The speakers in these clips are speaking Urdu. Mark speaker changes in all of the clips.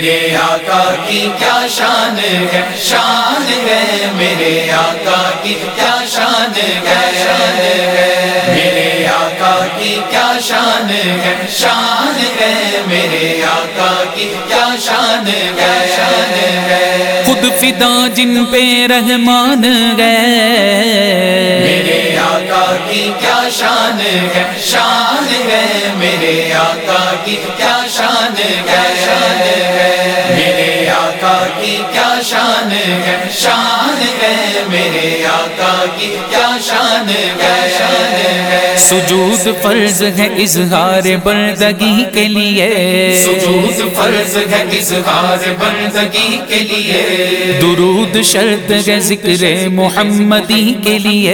Speaker 1: میرے آقا کی کیا شان ہے؟ شان ہے میرے آقا کی کیا شان ہے؟ شان ہے میرے آقا کی کیا شان ہے؟ شان ہے میرے آقا کی کیا شان ہے؟ شان ہے
Speaker 2: خود فدا جن پہ رحمان گئے
Speaker 1: آقا کی کیا شان ہے؟ شان ہے میرے آقا کی کیا شان ہے؟ شان ہے میرے آقا کی کیا شان ہے؟ شان ہے میرے آقا کی کیا شان ہے؟ شان ہے
Speaker 2: سجود فرض ہے اظہار بردگی کے لیے۔
Speaker 1: سجود فرض ہے اظہار بندگی کے لیے۔
Speaker 2: درود شرط ہے ذکر محمدی کے لیے۔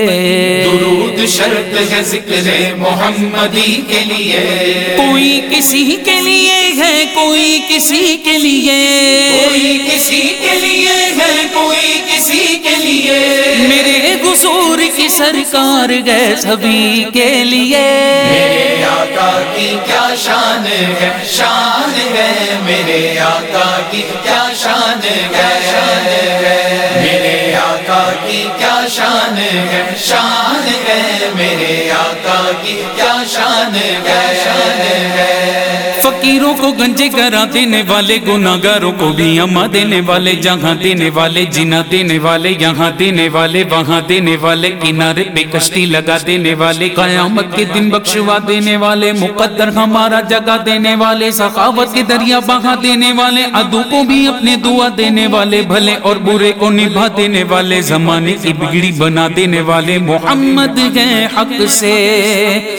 Speaker 1: درود شرط ہے ذکر محمدی کے لیے۔
Speaker 2: کوئی کسی کے لیے ہے کوئی کسی کے لیے۔
Speaker 1: کوئی کسی کے لیے ہے کوئی کسی کے لیے۔
Speaker 2: میرے گسور کی سرکار گئے سبھی کے لیے۔
Speaker 1: میرے آقا کی کیا شان ہے شان ہے۔ میرے آقا کی کیا شان ہے شان ہے۔ آقا کی کیا شان ہے شان ہے میرے آقا کی کیا شان ہے شان ہے
Speaker 2: فقیروں کو گنجے کرا دینے والے گناگاروں کو بھی اما دینے والے جہاں دینے والے جنا دینے والے یہاں دینے والے وہاں دینے والے کنارے پہ کشتی لگا دینے والے قیامت کے دن بخشوا دینے والے مقدر ہمارا جگہ دینے والے سخاوت کے دریا بہا دینے والے ادو کو بھی اپنے دعا دینے والے بھلے اور برے کو نبھا دینے والے زمانے کی بگڑی بنا دینے والے محمد گئے حق سے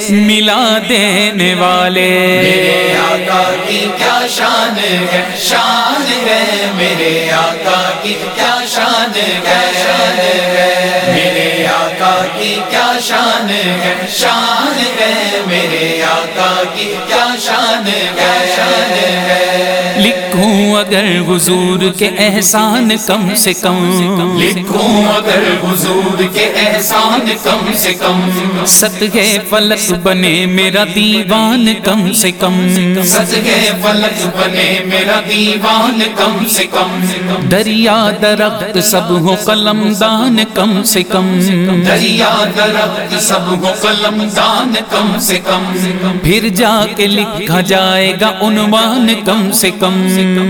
Speaker 2: ملا دینے والے۔
Speaker 1: میرے آقا کی کیا شان ہے؟ شان ہے۔ میرے آقا کی کیا شان ہے؟ شان ہے۔ میرے آقا کی کیا شان ہے؟ شان ہے۔ میرے آقا کی کیا شان ہے؟ شان ہے۔
Speaker 2: اگر حضور کے احسان کم سے کم
Speaker 1: لکھوں اگر حضور کے احسان کم سے کم
Speaker 2: ستگے فلک بنے میرا دیوان کم سے کم
Speaker 1: سج گئے فلک بنے میرا دیوان کم سے کم
Speaker 2: دریا درخت سب ہو قلم دان کم سے کم
Speaker 1: دریا درخت سب ہو قلم دان کم سے کم
Speaker 2: پھر جا کے لکھا جائے گا عنوان کم سے کم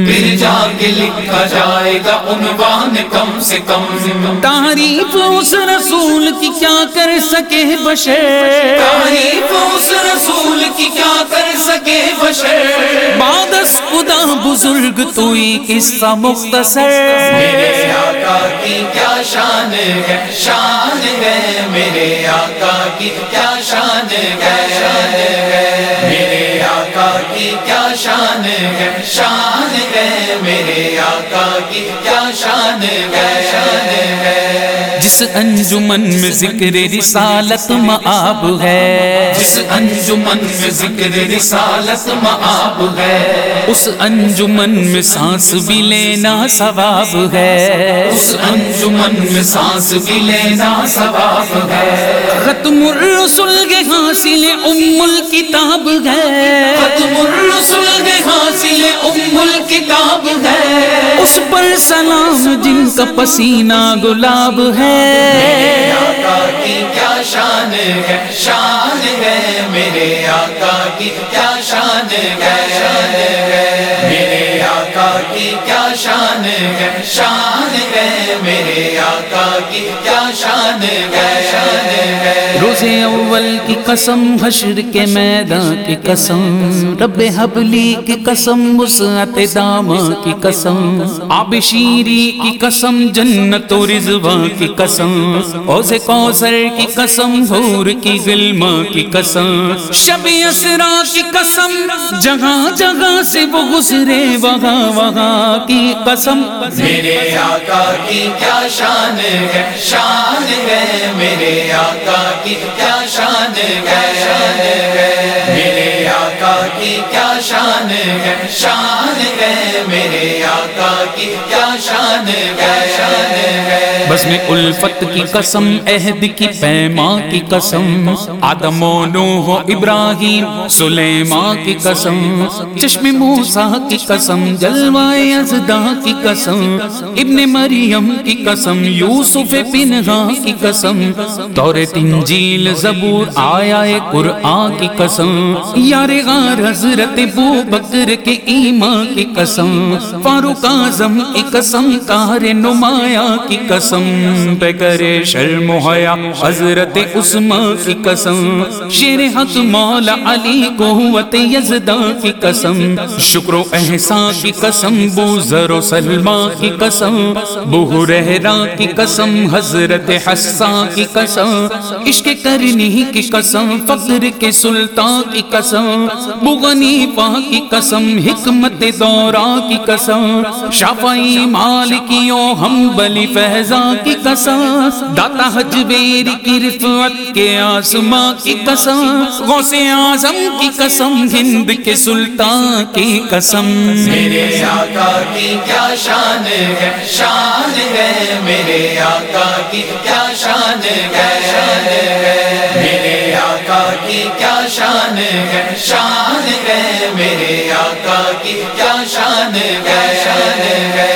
Speaker 1: پھر جا کے لکھا جائے گا عنوان کم سے کم۔
Speaker 2: تعریف اس رسول کی کیا کر سکے بشر
Speaker 1: تعریف اس رسول کی کیا کر سکے بشر
Speaker 2: بادس خدا بزرگ تو ہی قصہ مختصر۔
Speaker 1: میرے آقا کی کیا شان ہے؟ شان ہے۔ میرے آقا کی کیا شان ہے؟ شان ہے۔ میرے آقا کی کیا شان ہے؟ شان ہے میرے آقا کی کیا شان ہے شان ہے؟
Speaker 2: جس انجمن میں ذکر رسالت معاب ہے.
Speaker 1: جس انجمن میں ذکر رسالت معاب ہے.
Speaker 2: اس انجمن میں سانس بھی لینا ثواب ہے.
Speaker 1: اس انجمن میں سانس بھی لینا ثواب ہے.
Speaker 2: ختم الرسل کے حاصل ام الکتاب ہے.
Speaker 1: ختم الرسل کے حاصل ام الکتاب ہے.
Speaker 2: اس پر سلام، جن کا پسینہ گلاب ہے۔
Speaker 1: آقا کی کیا شان ہے؟ شان ہے۔ میرے آقا کی کیا شان ہے؟ ہے۔ میرے آقا کی کیا شان ہے؟ شان ہے میرے آقا کی کیا شان ہے؟
Speaker 2: روز اول کی قسم، حشر کے میدان کی قسم، رب حبلی کی قسم، وسعت دام کی قسم، آب شیری کی قسم، جنت و رضوان کی قسم، اوز کوثر کی قسم، حور کی غلما کی قسم، شب اسرا کی قسم جگہ جگہ سے وہ گزرے، وہاں وہاں کی قسم۔
Speaker 1: میرے آقا کی کیا شان ہے؟ شان ہے میرے آقا کی، کیا شان ہے؟ شان ہے میرے آقا کی، کیا شان ہے شان ہے میرے آقا کی، کیا شان ہے
Speaker 2: بس میں الفت کی قسم، عہد کی، پیما کی قسم۔ آدم و نوح و ابراہیم، سلیمان کی قسم۔ چشم موسیٰ کی قسم جلوائے ازدا کی قسم۔ ابن مریم کی قسم، یوسف پنہا کی قسم۔ تورت انجیل زبور آیا قرآن کی قسم۔ یار غار حضرت بو بکر کے ایمان کی قسم، فاروق اعظم کی قسم کار نمایاں کی قسم۔ پہ کرے شرم حیا، حضرت عثمان کی قسم۔ شیر حق مولا علی قوت یزدا کی قسم۔ شکر و احسان کی قسم بو ذر و سلمہ کی قسم۔ بو رہرا کی قسم، حضرت حسان کی قسم۔ عشق کرنی کی قسم فقر کے سلطان کی قسم۔ بو غنیفہ کی کی قسم، حکمت دورا کی قسم شافعی مالکیوں ہم بلی فہزا کی قسم، داتا حجبیر کی رفعت کے آسماں کی قسم، غوث اعظم کی قسم، ہند کے سلطان کی قسم۔
Speaker 1: میرے آقا کی کیا شان ہے؟ شان ہے، میرے آقا کی کیا شان ہے؟ میرے آقا کی کیا شان ہے؟ شان ہے میرے آقا کی کیا شان ہے؟ شان ہے